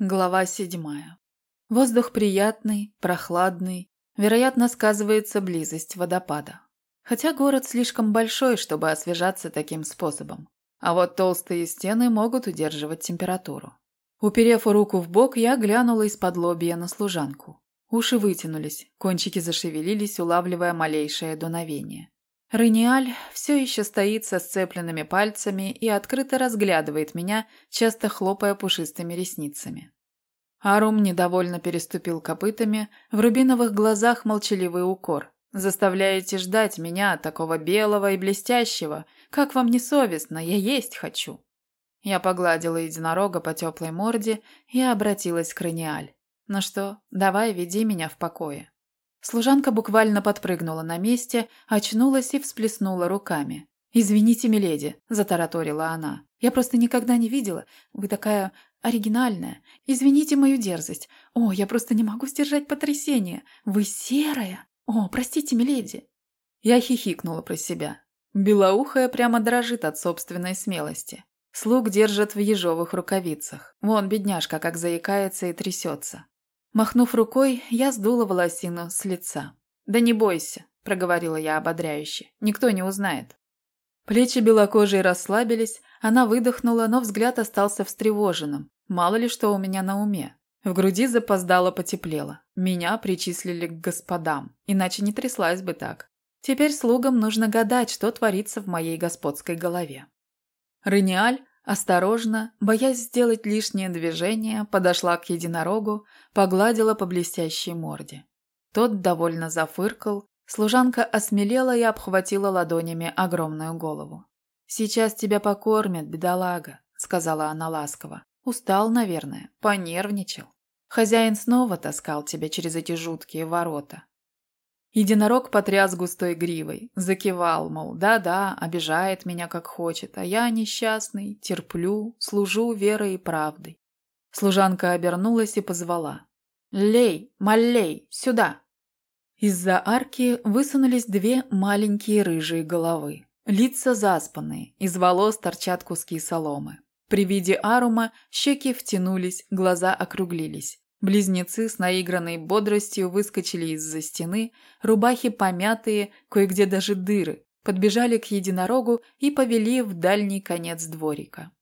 Глава седьмая. Воздух приятный, прохладный. Вероятно, сказывается близость водопада. Хотя город слишком большой, чтобы освежаться таким способом. А вот толстые стены могут удерживать температуру. Уперев руку в бок, я глянула из-под лобья на служанку. Уши вытянулись, кончики зашевелились, улавливая малейшее дуновение. Рениаль все еще стоит со сцепленными пальцами и открыто разглядывает меня, часто хлопая пушистыми ресницами. Арум недовольно переступил копытами, в рубиновых глазах молчаливый укор. «Заставляете ждать меня, такого белого и блестящего. Как вам не совестно? Я есть хочу». Я погладила единорога по теплой морде и обратилась к Рениаль. «Ну что, давай, веди меня в покое». Служанка буквально подпрыгнула на месте, очнулась и всплеснула руками. «Извините, миледи», – затараторила она. «Я просто никогда не видела. Вы такая оригинальная. Извините мою дерзость. О, я просто не могу сдержать потрясение. Вы серая. О, простите, миледи». Я хихикнула про себя. Белоухая прямо дрожит от собственной смелости. Слуг держат в ежовых рукавицах. Вон, бедняжка, как заикается и трясется. Махнув рукой, я сдула волосину с лица. «Да не бойся», – проговорила я ободряюще. «Никто не узнает». Плечи белокожей расслабились, она выдохнула, но взгляд остался встревоженным. Мало ли что у меня на уме. В груди запоздало потеплело. Меня причислили к господам, иначе не тряслась бы так. Теперь слугам нужно гадать, что творится в моей господской голове. Рениаль Осторожно, боясь сделать лишнее движение, подошла к единорогу, погладила по блестящей морде. Тот довольно зафыркал, служанка осмелела и обхватила ладонями огромную голову. «Сейчас тебя покормят, бедолага», — сказала она ласково. «Устал, наверное, понервничал. Хозяин снова таскал тебя через эти жуткие ворота. Единорог потряс густой гривой, закивал, мол, да-да, обижает меня как хочет, а я несчастный, терплю, служу верой и правдой. Служанка обернулась и позвала. «Лей, малей, сюда!» Из-за арки высунулись две маленькие рыжие головы. Лица заспанные, из волос торчат куски соломы. При виде арума щеки втянулись, глаза округлились. Близнецы с наигранной бодростью выскочили из-за стены, рубахи помятые, кое-где даже дыры, подбежали к единорогу и повели в дальний конец дворика.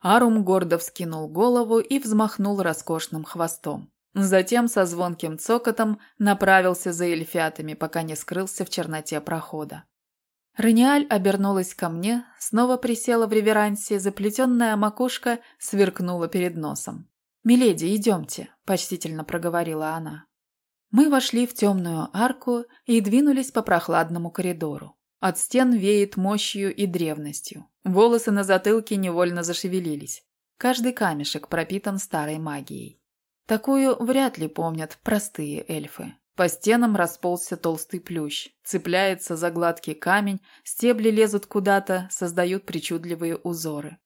Арум гордо вскинул голову и взмахнул роскошным хвостом. Затем со звонким цокотом направился за эльфятами, пока не скрылся в черноте прохода. Рениаль обернулась ко мне, снова присела в реверансе, заплетенная макушка сверкнула перед носом. «Миледи, идемте», – почтительно проговорила она. Мы вошли в темную арку и двинулись по прохладному коридору. От стен веет мощью и древностью. Волосы на затылке невольно зашевелились. Каждый камешек пропитан старой магией. Такую вряд ли помнят простые эльфы. По стенам расползся толстый плющ, цепляется за гладкий камень, стебли лезут куда-то, создают причудливые узоры.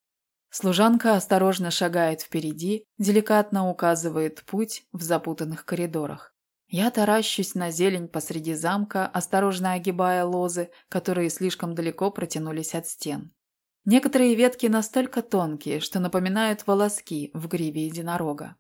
Служанка осторожно шагает впереди, деликатно указывает путь в запутанных коридорах. Я таращусь на зелень посреди замка, осторожно огибая лозы, которые слишком далеко протянулись от стен. Некоторые ветки настолько тонкие, что напоминают волоски в гриве единорога.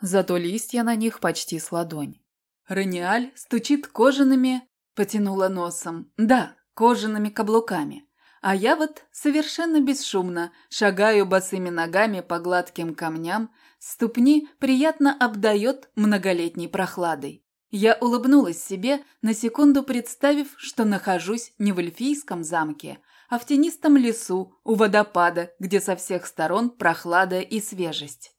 Зато листья на них почти с ладонь. Рениаль стучит кожаными, потянула носом. Да, кожаными каблуками. А я вот совершенно бесшумно шагаю босыми ногами по гладким камням, ступни приятно обдает многолетней прохладой. Я улыбнулась себе, на секунду представив, что нахожусь не в эльфийском замке, а в тенистом лесу у водопада, где со всех сторон прохлада и свежесть.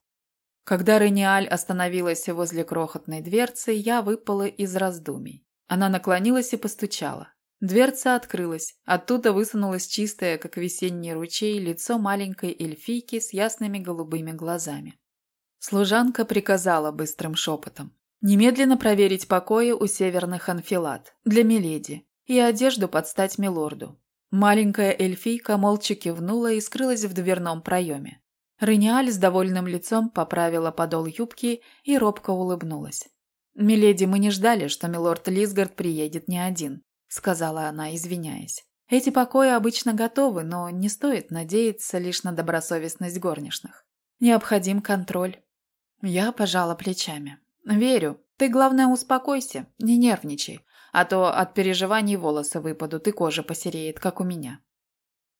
Когда Рениаль остановилась возле крохотной дверцы, я выпала из раздумий. Она наклонилась и постучала. Дверца открылась. Оттуда высунулось чистое, как весенний ручей, лицо маленькой эльфийки с ясными голубыми глазами. Служанка приказала быстрым шепотом. Немедленно проверить покои у северных анфилат для Миледи и одежду под стать милорду. Маленькая эльфийка молча кивнула и скрылась в дверном проеме. Рениаль с довольным лицом поправила подол юбки и робко улыбнулась. «Миледи, мы не ждали, что милорд Лисгард приедет не один сказала она, извиняясь. Эти покои обычно готовы, но не стоит надеяться лишь на добросовестность горничных. Необходим контроль. Я пожала плечами. «Верю. Ты, главное, успокойся, не нервничай, а то от переживаний волосы выпадут и кожа посереет, как у меня».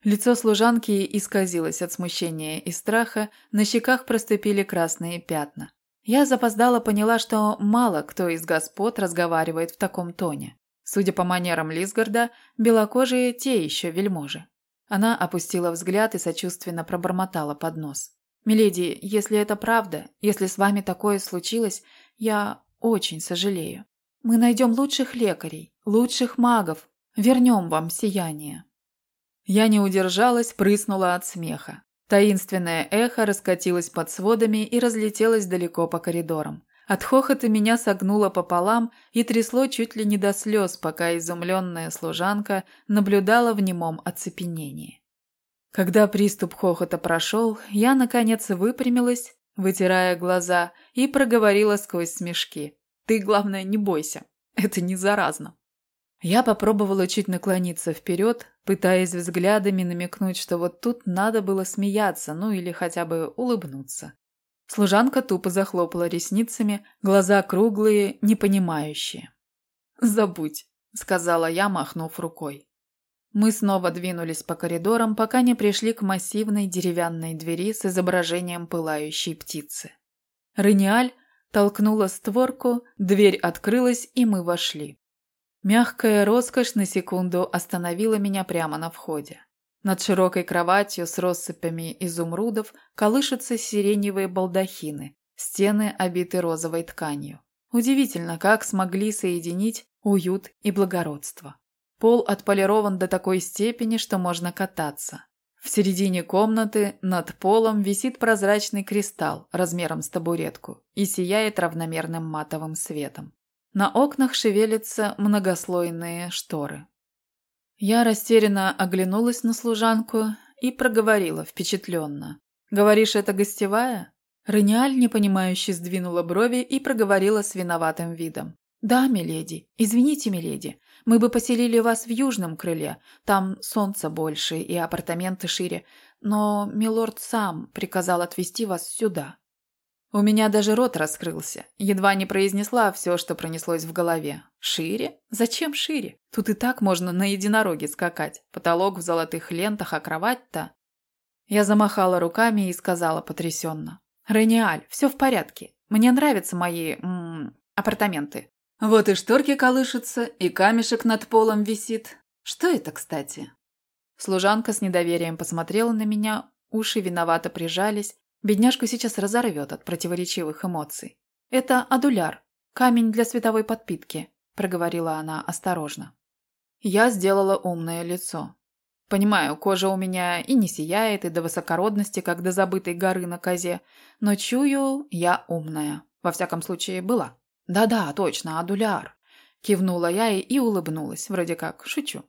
Лицо служанки исказилось от смущения и страха, на щеках проступили красные пятна. Я запоздала поняла, что мало кто из господ разговаривает в таком тоне. Судя по манерам Лисгарда, белокожие те еще вельможи. Она опустила взгляд и сочувственно пробормотала под нос. «Миледи, если это правда, если с вами такое случилось, я очень сожалею. Мы найдем лучших лекарей, лучших магов, вернем вам сияние». Я не удержалась, прыснула от смеха. Таинственное эхо раскатилось под сводами и разлетелось далеко по коридорам. От хохота меня согнуло пополам и трясло чуть ли не до слез, пока изумленная служанка наблюдала в немом оцепенении. Когда приступ хохота прошел, я, наконец, выпрямилась, вытирая глаза, и проговорила сквозь смешки. «Ты, главное, не бойся. Это не заразно». Я попробовала чуть наклониться вперед, пытаясь взглядами намекнуть, что вот тут надо было смеяться, ну или хотя бы улыбнуться. Служанка тупо захлопала ресницами, глаза круглые, непонимающие. «Забудь», — сказала я, махнув рукой. Мы снова двинулись по коридорам, пока не пришли к массивной деревянной двери с изображением пылающей птицы. Рениаль толкнула створку, дверь открылась, и мы вошли. Мягкая роскошь на секунду остановила меня прямо на входе. Над широкой кроватью с россыпями изумрудов колышутся сиреневые балдахины, стены обиты розовой тканью. Удивительно, как смогли соединить уют и благородство. Пол отполирован до такой степени, что можно кататься. В середине комнаты над полом висит прозрачный кристалл размером с табуретку и сияет равномерным матовым светом. На окнах шевелятся многослойные шторы. Я растерянно оглянулась на служанку и проговорила впечатленно. «Говоришь, это гостевая?» Рениаль, непонимающе, сдвинула брови и проговорила с виноватым видом. «Да, миледи. Извините, миледи. Мы бы поселили вас в южном крыле. Там солнце больше и апартаменты шире. Но милорд сам приказал отвезти вас сюда». У меня даже рот раскрылся. Едва не произнесла все, что пронеслось в голове. Шире? Зачем шире? Тут и так можно на единороге скакать. Потолок в золотых лентах, а кровать-то... Я замахала руками и сказала потрясенно. «Рениаль, все в порядке. Мне нравятся мои... М -м, апартаменты. Вот и шторки колышутся, и камешек над полом висит. Что это, кстати?» Служанка с недоверием посмотрела на меня, уши виновато прижались, Бедняжку сейчас разорвет от противоречивых эмоций. «Это адуляр, камень для световой подпитки», – проговорила она осторожно. Я сделала умное лицо. Понимаю, кожа у меня и не сияет, и до высокородности, как до забытой горы на козе, но чую, я умная. Во всяком случае, была. «Да-да, точно, адуляр», – кивнула я и, и улыбнулась, вроде как, шучу.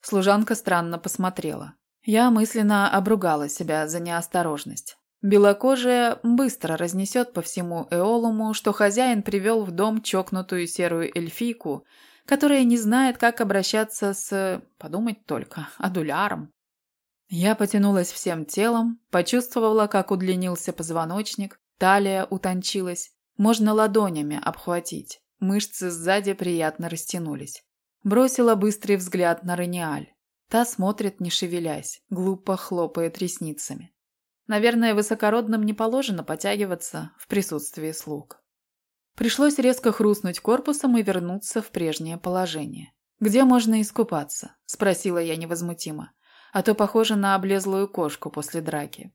Служанка странно посмотрела. Я мысленно обругала себя за неосторожность. Белокожая быстро разнесет по всему Эолуму, что хозяин привел в дом чокнутую серую эльфийку, которая не знает, как обращаться с... подумать только, адуляром. Я потянулась всем телом, почувствовала, как удлинился позвоночник, талия утончилась, можно ладонями обхватить, мышцы сзади приятно растянулись. Бросила быстрый взгляд на Рениаль. Та смотрит, не шевелясь, глупо хлопает ресницами. Наверное, высокородным не положено потягиваться в присутствии слуг. Пришлось резко хрустнуть корпусом и вернуться в прежнее положение. «Где можно искупаться?» – спросила я невозмутимо. «А то похоже на облезлую кошку после драки».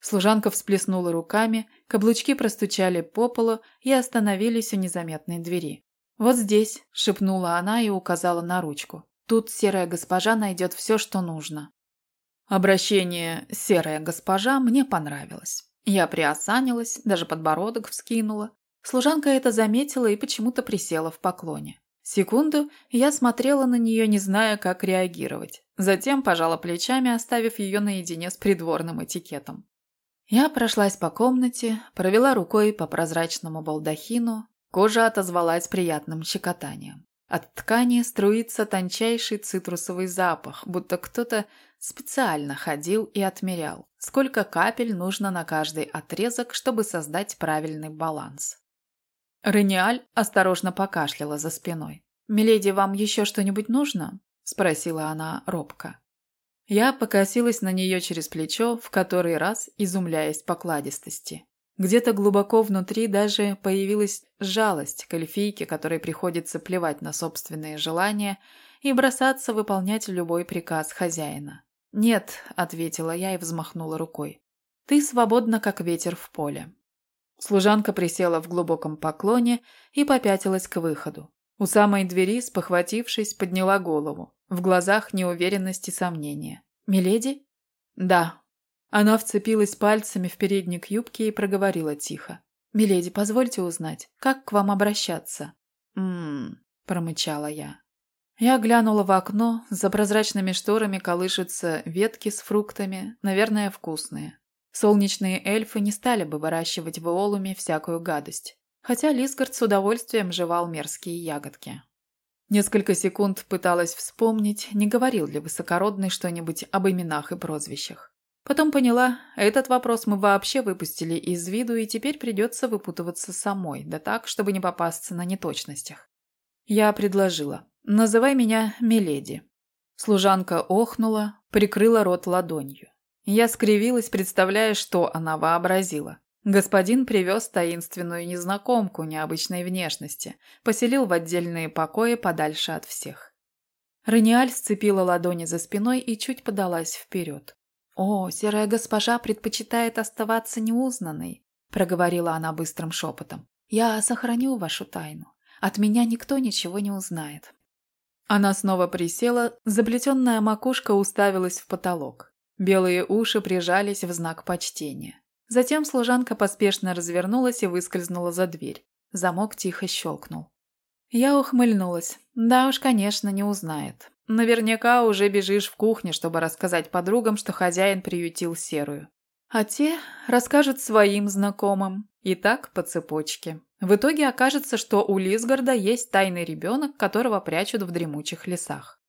Служанка всплеснула руками, каблучки простучали по полу и остановились у незаметной двери. «Вот здесь», – шепнула она и указала на ручку. «Тут серая госпожа найдет все, что нужно». Обращение «серая госпожа» мне понравилось. Я приосанилась, даже подбородок вскинула. Служанка это заметила и почему-то присела в поклоне. Секунду я смотрела на нее, не зная, как реагировать. Затем пожала плечами, оставив ее наедине с придворным этикетом. Я прошлась по комнате, провела рукой по прозрачному балдахину, кожа отозвалась приятным щекотанием. От ткани струится тончайший цитрусовый запах, будто кто-то специально ходил и отмерял, сколько капель нужно на каждый отрезок, чтобы создать правильный баланс. Рениаль осторожно покашляла за спиной. «Миледи, вам еще что-нибудь нужно?» – спросила она робко. Я покосилась на нее через плечо, в который раз изумляясь покладистости. Где-то глубоко внутри даже появилась жалость к эльфийке, которой приходится плевать на собственные желания и бросаться выполнять любой приказ хозяина. «Нет», — ответила я и взмахнула рукой. «Ты свободна, как ветер в поле». Служанка присела в глубоком поклоне и попятилась к выходу. У самой двери, спохватившись, подняла голову. В глазах неуверенность и сомнения. «Миледи?» «Да». Она вцепилась пальцами в передник юбки и проговорила тихо. «Миледи, позвольте узнать, как к вам обращаться?» «М-м-м», промычала я. Я глянула в окно, за прозрачными шторами колышутся ветки с фруктами, наверное, вкусные. Солнечные эльфы не стали бы выращивать в Иолуме всякую гадость, хотя Лисгард с удовольствием жевал мерзкие ягодки. Несколько секунд пыталась вспомнить, не говорил ли высокородный что-нибудь об именах и прозвищах. Потом поняла, этот вопрос мы вообще выпустили из виду, и теперь придется выпутываться самой, да так, чтобы не попасться на неточностях. Я предложила. «Называй меня Миледи». Служанка охнула, прикрыла рот ладонью. Я скривилась, представляя, что она вообразила. Господин привез таинственную незнакомку необычной внешности, поселил в отдельные покои подальше от всех. Раниаль сцепила ладони за спиной и чуть подалась вперед. «О, серая госпожа предпочитает оставаться неузнанной», — проговорила она быстрым шепотом. «Я сохраню вашу тайну. От меня никто ничего не узнает. Она снова присела, заплетенная макушка уставилась в потолок. Белые уши прижались в знак почтения. Затем служанка поспешно развернулась и выскользнула за дверь. Замок тихо щелкнул. Я ухмыльнулась. Да уж, конечно, не узнает. Наверняка уже бежишь в кухню, чтобы рассказать подругам, что хозяин приютил серую. А те расскажут своим знакомым. И так по цепочке. В итоге окажется, что у Лисгарда есть тайный ребенок, которого прячут в дремучих лесах.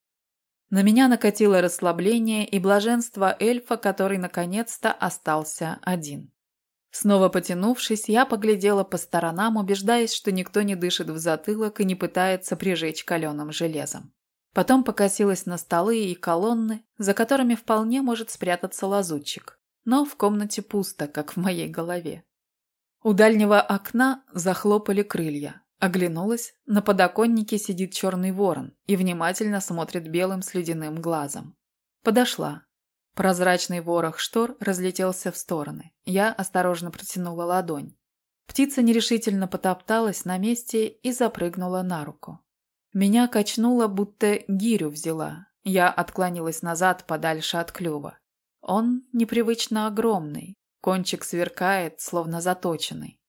На меня накатило расслабление и блаженство эльфа, который наконец-то остался один. Снова потянувшись, я поглядела по сторонам, убеждаясь, что никто не дышит в затылок и не пытается прижечь каленым железом. Потом покосилась на столы и колонны, за которыми вполне может спрятаться лазутчик. Но в комнате пусто, как в моей голове. У дальнего окна захлопали крылья. Оглянулась, на подоконнике сидит черный ворон и внимательно смотрит белым слюдяным глазом. Подошла. Прозрачный ворох штор разлетелся в стороны. Я осторожно протянула ладонь. Птица нерешительно потопталась на месте и запрыгнула на руку. Меня качнуло, будто гирю взяла. Я отклонилась назад подальше от клюва. Он непривычно огромный, Кончик сверкает, словно заточенный.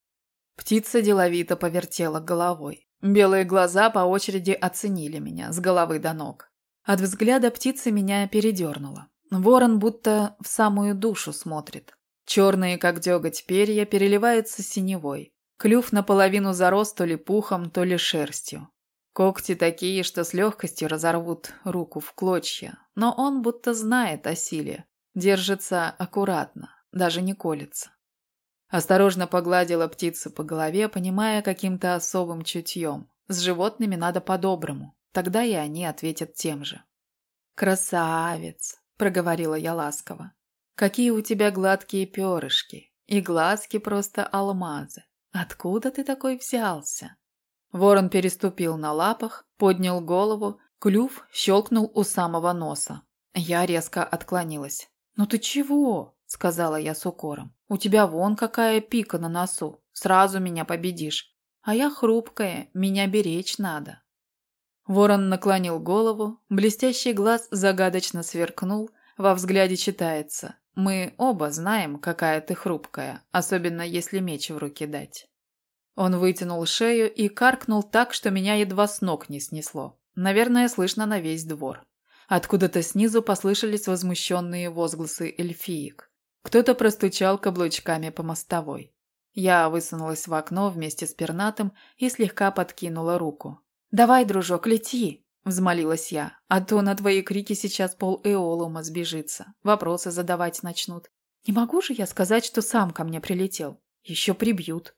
Птица деловито повертела головой. Белые глаза по очереди оценили меня с головы до ног. От взгляда птицы меня передернуло. Ворон будто в самую душу смотрит. Черные, как деготь, перья переливаются синевой. Клюв наполовину зарос то ли пухом, то ли шерстью. Когти такие, что с легкостью разорвут руку в клочья. Но он будто знает о силе. Держится аккуратно, даже не колется. Осторожно погладила птицу по голове, понимая каким-то особым чутьем. С животными надо по-доброму, тогда и они ответят тем же. «Красавец!» – проговорила я ласково. «Какие у тебя гладкие перышки! И глазки просто алмазы! Откуда ты такой взялся?» Ворон переступил на лапах, поднял голову, клюв щелкнул у самого носа. Я резко отклонилась. «Ну ты чего?» – сказала я с укором. «У тебя вон какая пика на носу. Сразу меня победишь. А я хрупкая, меня беречь надо». Ворон наклонил голову, блестящий глаз загадочно сверкнул, во взгляде читается. «Мы оба знаем, какая ты хрупкая, особенно если меч в руки дать». Он вытянул шею и каркнул так, что меня едва с ног не снесло. Наверное, слышно на весь двор. Откуда-то снизу послышались возмущенные возгласы эльфиек. Кто-то простучал каблучками по мостовой. Я высунулась в окно вместе с пернатым и слегка подкинула руку. «Давай, дружок, лети!» – взмолилась я. «А то на твои крики сейчас пол Эолума сбежится. Вопросы задавать начнут. Не могу же я сказать, что сам ко мне прилетел. Еще прибьют».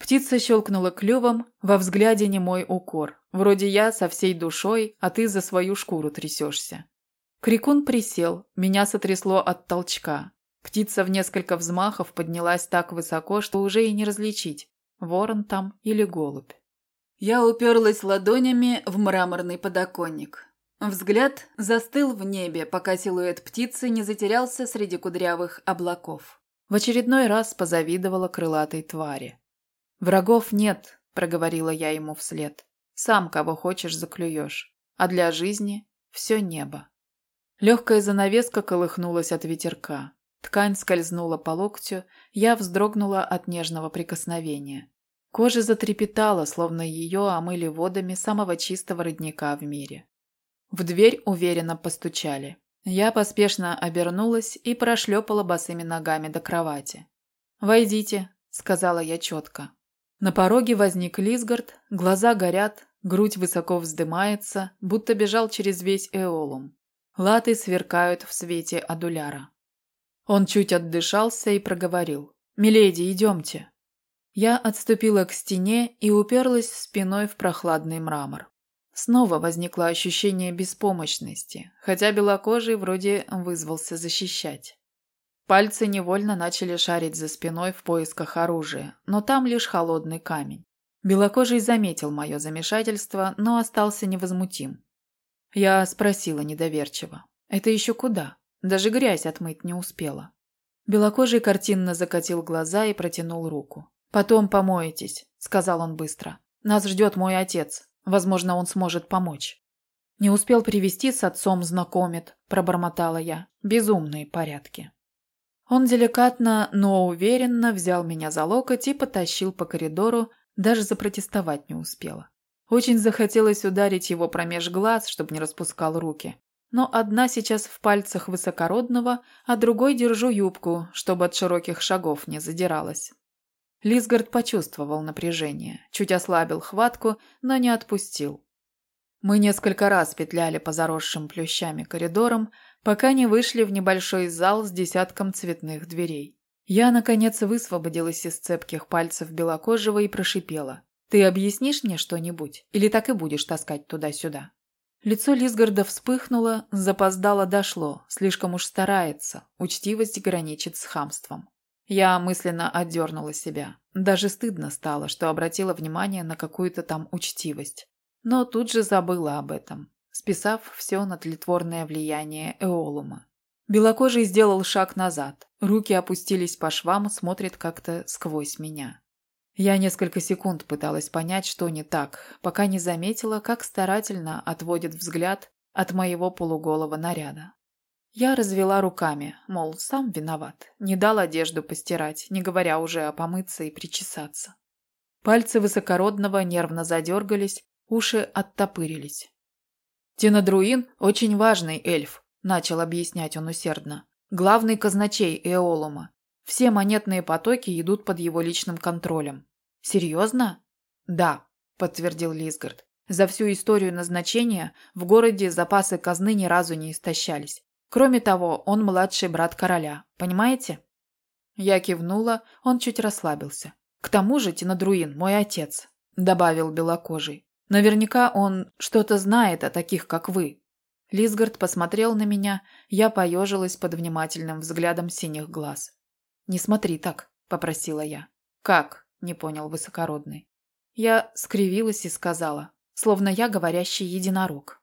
Птица щелкнула клювом, во взгляде не мой укор. Вроде я со всей душой, а ты за свою шкуру трясешься. Крикун присел, меня сотрясло от толчка. Птица в несколько взмахов поднялась так высоко, что уже и не различить, ворон там или голубь. Я уперлась ладонями в мраморный подоконник. Взгляд застыл в небе, пока силуэт птицы не затерялся среди кудрявых облаков. В очередной раз позавидовала крылатой твари. «Врагов нет», – проговорила я ему вслед. «Сам кого хочешь заклюешь. А для жизни все небо». Легкая занавеска колыхнулась от ветерка. Ткань скользнула по локтю, я вздрогнула от нежного прикосновения. Кожа затрепетала, словно ее омыли водами самого чистого родника в мире. В дверь уверенно постучали. Я поспешно обернулась и прошлепала босыми ногами до кровати. «Войдите», — сказала я четко. На пороге возник Лисгард, глаза горят, грудь высоко вздымается, будто бежал через весь Эолум. Латы сверкают в свете адуляра. Он чуть отдышался и проговорил. «Миледи, идемте». Я отступила к стене и уперлась спиной в прохладный мрамор. Снова возникло ощущение беспомощности, хотя белокожий вроде вызвался защищать. Пальцы невольно начали шарить за спиной в поисках оружия, но там лишь холодный камень. Белокожий заметил мое замешательство, но остался невозмутим. Я спросила недоверчиво. «Это еще куда? Даже грязь отмыть не успела». Белокожий картинно закатил глаза и протянул руку. «Потом помоетесь», — сказал он быстро. «Нас ждет мой отец. Возможно, он сможет помочь». «Не успел привести с отцом знакомит», — пробормотала я. «Безумные порядки». Он деликатно, но уверенно взял меня за локоть и потащил по коридору, даже запротестовать не успела. Очень захотелось ударить его промеж глаз, чтобы не распускал руки. Но одна сейчас в пальцах высокородного, а другой держу юбку, чтобы от широких шагов не задиралась. Лисгард почувствовал напряжение, чуть ослабил хватку, но не отпустил. Мы несколько раз петляли по заросшим плющами коридорам, пока не вышли в небольшой зал с десятком цветных дверей. Я, наконец, высвободилась из цепких пальцев белокожего и прошипела. «Ты объяснишь мне что-нибудь? Или так и будешь таскать туда-сюда?» Лицо Лисгарда вспыхнуло, запоздало дошло, слишком уж старается, учтивость граничит с хамством. Я мысленно отдернула себя. Даже стыдно стало, что обратила внимание на какую-то там учтивость. Но тут же забыла об этом, списав все на тлетворное влияние Эолума. Белокожий сделал шаг назад. Руки опустились по швам, смотрит как-то сквозь меня. Я несколько секунд пыталась понять, что не так, пока не заметила, как старательно отводит взгляд от моего полуголого наряда. Я развела руками, мол, сам виноват. Не дал одежду постирать, не говоря уже о помыться и причесаться. Пальцы высокородного нервно задергались, уши оттопырились. «Тинадруин – очень важный эльф», – начал объяснять он усердно. «Главный казначей Эолума. Все монетные потоки идут под его личным контролем». «Серьезно?» «Да», – подтвердил Лисгард. «За всю историю назначения в городе запасы казны ни разу не истощались. Кроме того, он младший брат короля, понимаете? Я кивнула, он чуть расслабился. К тому же Тинадруин мой отец, добавил белокожий. Наверняка он что-то знает о таких, как вы. Лисгард посмотрел на меня, я поежилась под внимательным взглядом синих глаз. «Не смотри так», — попросила я. «Как?» — не понял высокородный. Я скривилась и сказала, словно я говорящий единорог.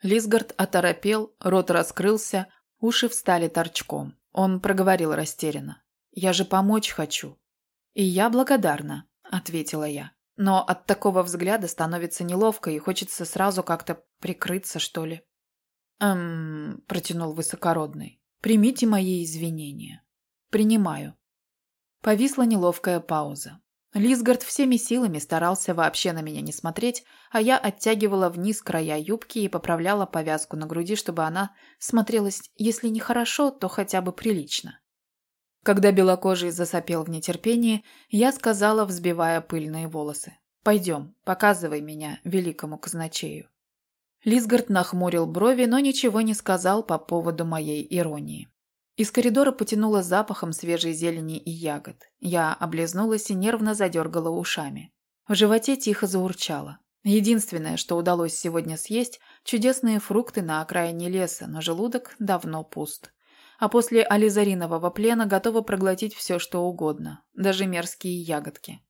Лисгард оторопел, рот раскрылся, уши встали торчком. Он проговорил растерянно. «Я же помочь хочу». «И я благодарна», — ответила я. «Но от такого взгляда становится неловко и хочется сразу как-то прикрыться, что ли». «Эм...» — протянул высокородный. «Примите мои извинения». «Принимаю». Повисла неловкая пауза. Лисгард всеми силами старался вообще на меня не смотреть, а я оттягивала вниз края юбки и поправляла повязку на груди, чтобы она смотрелась, если не хорошо, то хотя бы прилично. Когда белокожий засопел в нетерпении, я сказала, взбивая пыльные волосы. Пойдем, показывай меня великому казначею». Лисгард нахмурил брови, но ничего не сказал по поводу моей иронии. Из коридора потянуло запахом свежей зелени и ягод. Я облизнулась и нервно задергала ушами. В животе тихо заурчало. Единственное, что удалось сегодня съесть – чудесные фрукты на окраине леса, но желудок давно пуст. А после ализаринового плена готова проглотить все, что угодно, даже мерзкие ягодки.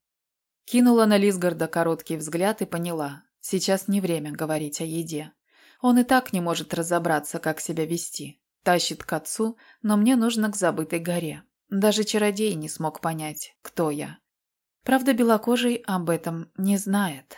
Кинула на Лисгарда короткий взгляд и поняла – сейчас не время говорить о еде. Он и так не может разобраться, как себя вести. Тащит к отцу, но мне нужно к забытой горе. Даже чародей не смог понять, кто я. Правда, белокожий об этом не знает.